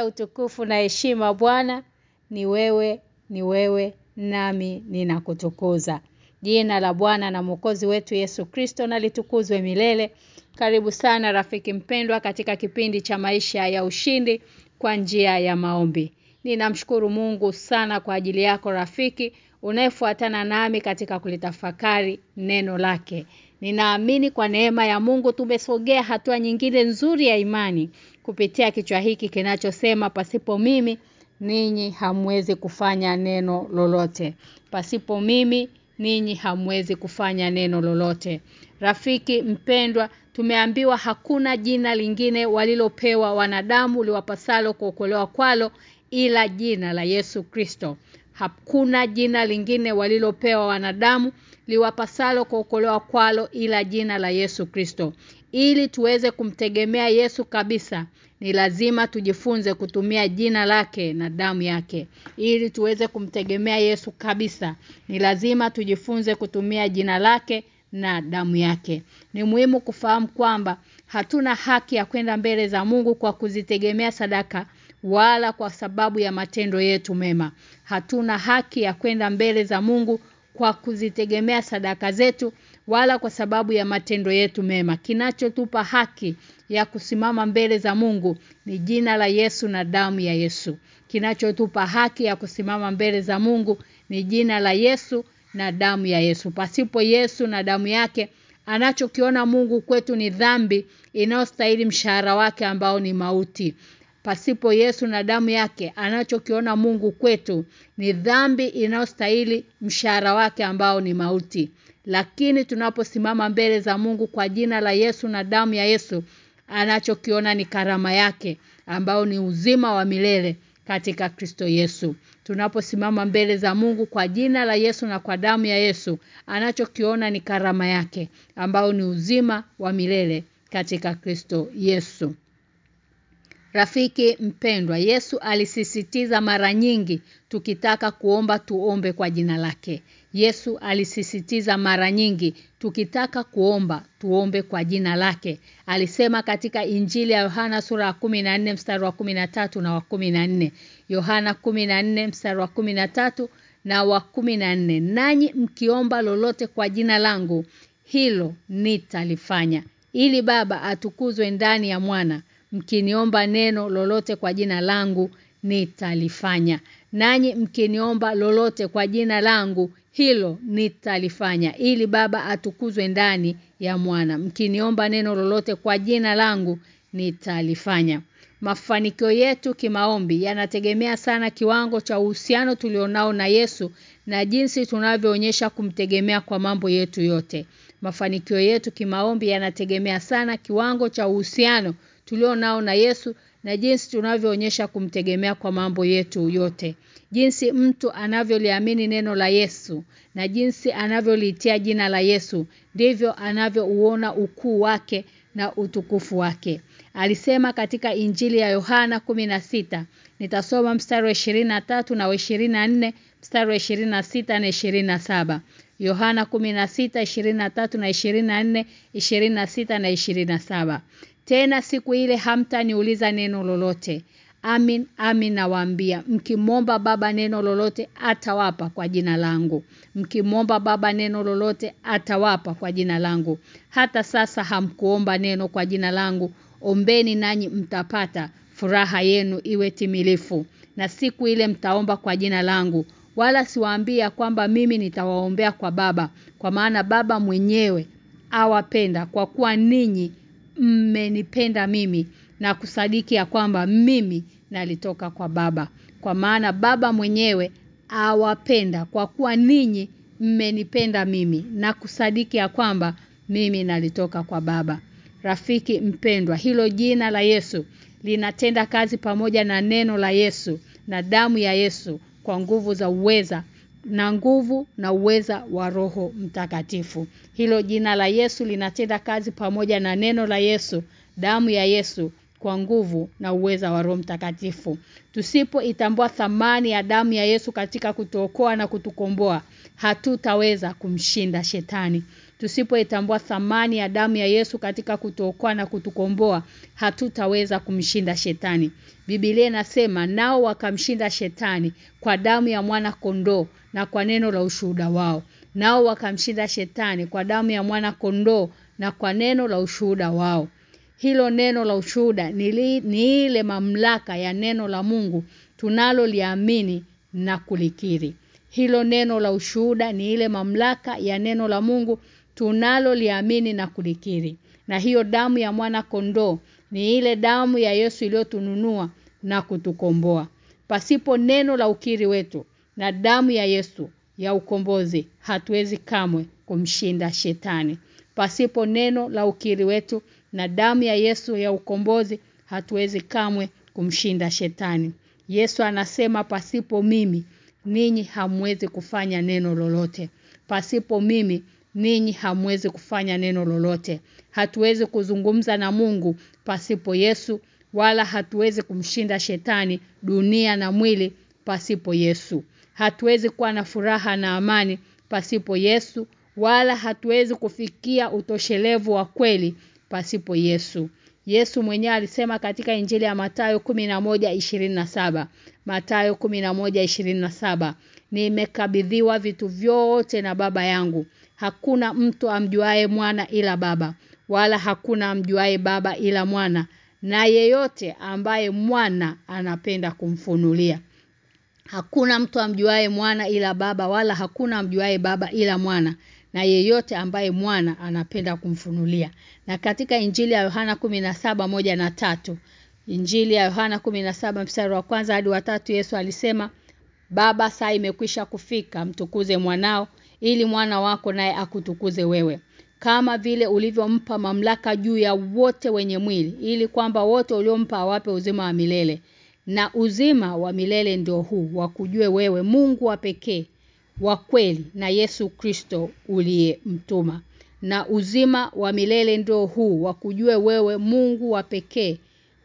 pokea utukufu na heshima Bwana ni wewe ni wewe nami ninakutukuza. Jina la Bwana na mwokozi wetu Yesu Kristo nalitukuzwe milele. Karibu sana rafiki mpendwa katika kipindi cha maisha ya ushindi kwa njia ya maombi. Ninamshukuru Mungu sana kwa ajili yako rafiki unayefuatana nami katika kulitafakari neno lake. Ninaamini kwa neema ya Mungu tumesogea hatua nyingine nzuri ya imani kupitia kichwa hiki kinachosema pasipo mimi ninyi hamwezi kufanya neno lolote. Pasipo mimi ninyi hamwezi kufanya neno lolote. Rafiki mpendwa tumeambiwa hakuna jina lingine walilopewa wanadamu liwapasalo kuokolewa kwalo ila jina la Yesu Kristo. Hakuna jina lingine walilopewa wanadamu liwapasalo kuokolewa kwalo ila jina la Yesu Kristo. Ili tuweze kumtegemea Yesu kabisa, ni lazima tujifunze kutumia jina lake na damu yake. Ili tuweze kumtegemea Yesu kabisa, ni lazima tujifunze kutumia jina lake na damu yake. Ni muhimu kufahamu kwamba hatuna haki ya kwenda mbele za Mungu kwa kuzitegemea sadaka wala kwa sababu ya matendo yetu mema. Hatuna haki ya kwenda mbele za Mungu kwa kuzitegemea sadaka zetu wala kwa sababu ya matendo yetu mema. Kinachotupa haki ya kusimama mbele za Mungu ni jina la Yesu na damu ya Yesu. Kinachotupa haki ya kusimama mbele za Mungu ni jina la Yesu na damu ya Yesu. Pasipo Yesu na damu yake anachokiona Mungu kwetu ni dhambi inayostahili mshahara wake ambao ni mauti. Pasipo Yesu na damu yake anachokiona Mungu kwetu ni dhambi inayostahili mshahara wake ambao ni mauti. Lakini tunaposimama mbele za Mungu kwa jina la Yesu na damu ya Yesu anachokiona ni karama yake ambao ni uzima wa milele katika Kristo Yesu. Tunaposimama mbele za Mungu kwa jina la Yesu na kwa damu ya Yesu, anachokiona ni karama yake ambao ni uzima wa milele katika Kristo Yesu. Rafiki mpendwa, Yesu alisisitiza mara nyingi tukitaka kuomba tuombe kwa jina lake. Yesu alisisitiza mara nyingi tukitaka kuomba tuombe kwa jina lake. Alisema katika Injili ya Yohana sura ya 14 mstari wa 13 na wa 14. Yohana 14 mstari wa 13 na wa 14. Nanyi mkiomba lolote kwa jina langu, hilo nitalifanya. Ili Baba atukuzwe ndani ya mwana mkiniomba neno lolote kwa jina langu nitalifanya. Nanyi mkiniomba lolote kwa jina langu hilo nitalifanya ili baba atukuzwe ndani ya mwana. Mkiniomba neno lolote kwa jina langu nitalifanya. Mafanikio yetu kimaombi yanategemea sana kiwango cha uhusiano tulionao na Yesu na jinsi tunavyoonyesha kumtegemea kwa mambo yetu yote. Mafanikio yetu kimaombi yanategemea sana kiwango cha uhusiano tulionao na Yesu na jinsi tunavyoonyesha kumtegemea kwa mambo yetu yote. Jinsi mtu anavyoliamini neno la Yesu na jinsi anavyolitia jina la Yesu ndivyo anavyouona ukuu wake na utukufu wake. Alisema katika Injili ya Yohana 16 nitasoma mstari wa 23 na wa 24 mstari wa 26 na 27. Yohana 16:23 na 24 26 na 27. Tena siku ile hamtaniuliza neno lolote. Amin amin nawaambia mkimomba baba neno lolote atawapa kwa jina langu. Mkimomba baba neno lolote atawapa kwa jina langu. Hata sasa hamkuomba neno kwa jina langu. Ombeni nanyi mtapata furaha yenu iwe timilifu. Na siku ile mtaomba kwa jina langu. Wala siwaambia kwamba mimi nitawaombea kwa baba. Kwa maana baba mwenyewe awapenda kwa kuwa ninyi mmenipenda mimi na kusadiki ya kwamba mimi nalitoka kwa baba. Kwa maana baba mwenyewe awapenda kwa kuwa ninyi mmenipenda mimi na kusadiki ya kwamba mimi nalitoka kwa baba. Rafiki mpendwa, hilo jina la Yesu linatenda kazi pamoja na neno la Yesu na damu ya Yesu kwa nguvu za uweza na nguvu na uweza wa roho mtakatifu. Hilo jina la Yesu linatenda kazi pamoja na neno la Yesu, damu ya Yesu kwa nguvu na uweza wa roho mtakatifu. Tusipoitambua thamani ya damu ya Yesu katika kutuokoa na kutukomboa, hatutaweza kumshinda shetani. Tusipoitambua thamani ya damu ya Yesu katika kutuokoa na kutukomboa hatutaweza kumshinda shetani. Biblia inasema nao wakamshinda shetani kwa damu ya mwana kondoo na kwa neno la ushuhuda wao. Nao wakamshinda shetani kwa damu ya mwana kondoo na kwa neno la ushuhuda wao. Hilo neno la ushuhuda ni, ni ile mamlaka ya neno la Mungu tunaloliamini na kulikiri. Hilo neno la ushuhuda ni ile mamlaka ya neno la Mungu tunaloliamini na kulikiri. Na hiyo damu ya mwana kondoo ni ile damu ya Yesu iliyotununua na kutukomboa. Pasipo neno la ukiri wetu na damu ya Yesu ya ukombozi hatuwezi kamwe kumshinda shetani. Pasipo neno la ukiri wetu na damu ya Yesu ya ukombozi hatuwezi kamwe kumshinda shetani. Yesu anasema pasipo mimi ninyi hamwezi kufanya neno lolote. Pasipo mimi ninyi hamwezi kufanya neno lolote. Hatuwezi kuzungumza na Mungu pasipo Yesu wala hatuwezi kumshinda shetani dunia na mwili pasipo Yesu. Hatuwezi kuwa na furaha na amani pasipo Yesu wala hatuwezi kufikia utoshelevu wa kweli pasipo Yesu. Yesu mwenyewe alisema katika Injili ya Mathayo 11:27 Mathayo 11:27 Nimekabidhiwa vitu vyote na baba yangu hakuna mtu amjuae mwana ila baba wala hakuna amjuae baba ila mwana na yeyote ambaye mwana anapenda kumfunulia Hakuna mtu amjuae mwana ila baba wala hakuna amjuae baba ila mwana na yeyote ambaye mwana anapenda kumfunulia. Na katika Injili ya Yohana 17 moja na tatu Injili ya Yohana 17 mstari wa kwanza hadi wa tatu Yesu alisema Baba saa imekwisha kufika mtukuze mwanao ili mwana wako naye akutukuze wewe. Kama vile ulivyompa mamlaka juu ya wote wenye mwili ili kwamba wote uliompa awape uzima wa milele. Na uzima wa milele ndio huu wa kujue wewe Mungu wa pekee wa kweli na Yesu Kristo uliyemtuma. Na uzima wa milele ndio huu wa kujue wewe Mungu wa pekee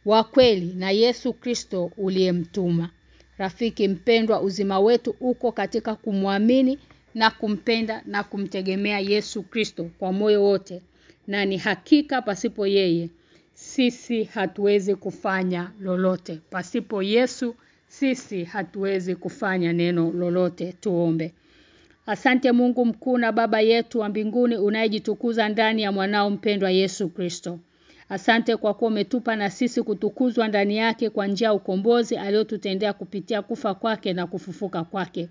wa kweli na Yesu Kristo uliyemtuma. Rafiki mpendwa uzima wetu uko katika kumwamini na kumpenda na kumtegemea Yesu Kristo kwa moyo wote. Na ni hakika pasipo yeye sisi hatuwezi kufanya lolote. Pasipo Yesu sisi hatuwezi kufanya neno lolote. Tuombe. Asante Mungu mkuu na baba yetu wa mbinguni unayejitukuza ndani ya mwanao mpendwa Yesu Kristo Asante kwa kuwa umetupa na sisi kutukuzwa ndani yake kwa njia ukombozi aliyotutendea kupitia kufa kwake na kufufuka kwake.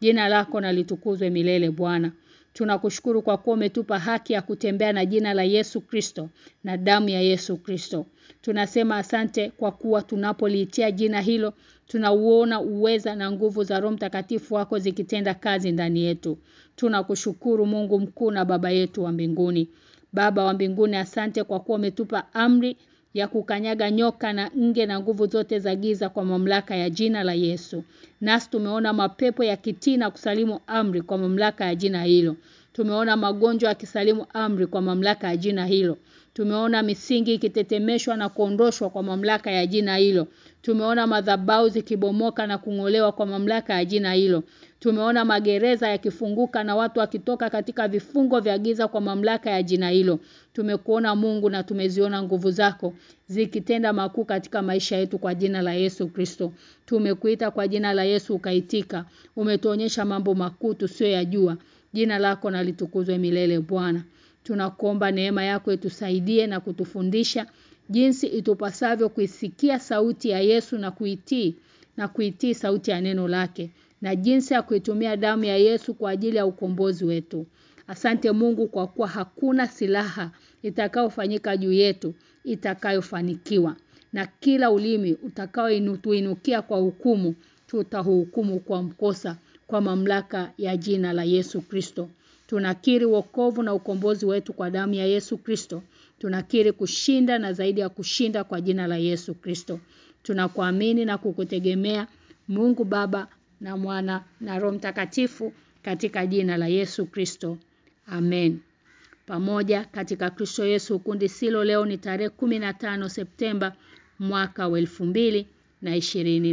Jina lako na litukuzwe milele Bwana. Tunakushukuru kwa kuwa umetupa haki ya kutembea na jina la Yesu Kristo na damu ya Yesu Kristo. Tunasema asante kwa kuwa tunapoliitia jina hilo tunauona uweza na nguvu za Roho Mtakatifu wako zikitenda kazi ndani yetu. Tunakushukuru Mungu mkuu na baba yetu wa mbinguni. Baba wa mbinguni asante kwa kuwa umetupa amri ya kukanyaga nyoka na nge na nguvu zote za giza kwa mamlaka ya jina la Yesu. Nasi tumeona mapepo ya kitina kusalimu amri kwa mamlaka ya jina hilo. Tumeona magonjwa yakisalimu amri kwa mamlaka ya jina hilo. Tumeona misingi ikitetemeshwa na kuondoshwa kwa mamlaka ya jina hilo. Tumeona madhabau zikibomoka na kungolewa kwa mamlaka ya jina hilo. Tumeona magereza yakifunguka na watu wakitoka katika vifungo vya giza kwa mamlaka ya jina hilo. Tumekuona Mungu na tumeziona nguvu zako zikitenda makuu katika maisha yetu kwa jina la Yesu Kristo. Tumekuita kwa jina la Yesu ukaitika. Umetuonyesha mambo makuu tusiyoyajua. Jina lako na litukuzwe milele Bwana. Tunakuomba neema yako itusaidie na kutufundisha jinsi itupasavyo kuisikia sauti ya Yesu na kuitii na kuitii sauti ya neno lake na jinsi ya kuitumia damu ya Yesu kwa ajili ya ukombozi wetu. Asante Mungu kwa kuwa hakuna silaha itakayofanyika juu yetu itakayofanikiwa na kila ulimi utakaoinutuinukia kwa hukumu tutahukumu kwa mkosa kwa mamlaka ya jina la Yesu Kristo. Tunakiri wokovu na ukombozi wetu kwa damu ya Yesu Kristo. Tunakiri kushinda na zaidi ya kushinda kwa jina la Yesu Kristo. Tunakuamini na kukutegemea Mungu Baba na Mwana na Roho Mtakatifu katika jina la Yesu Kristo. Amen. Pamoja katika Kristo Yesu kundi silo leo ni tarehe 15 Septemba mwaka wa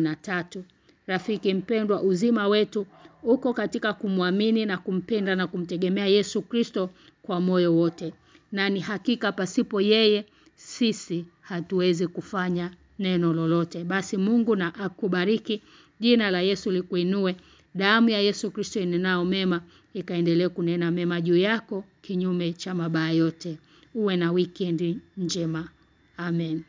na tatu rafiki mpendwa uzima wetu uko katika kumwamini na kumpenda na kumtegemea Yesu Kristo kwa moyo wote. Na ni hakika pasipo yeye sisi hatuwezi kufanya neno lolote. Basi Mungu na akubariki. Jina la Yesu likuinue. Damu ya Yesu Kristo inenao mema ikaendelee kunena mema juu yako kinyume cha mabaya yote. Uwe na weekend njema. Amen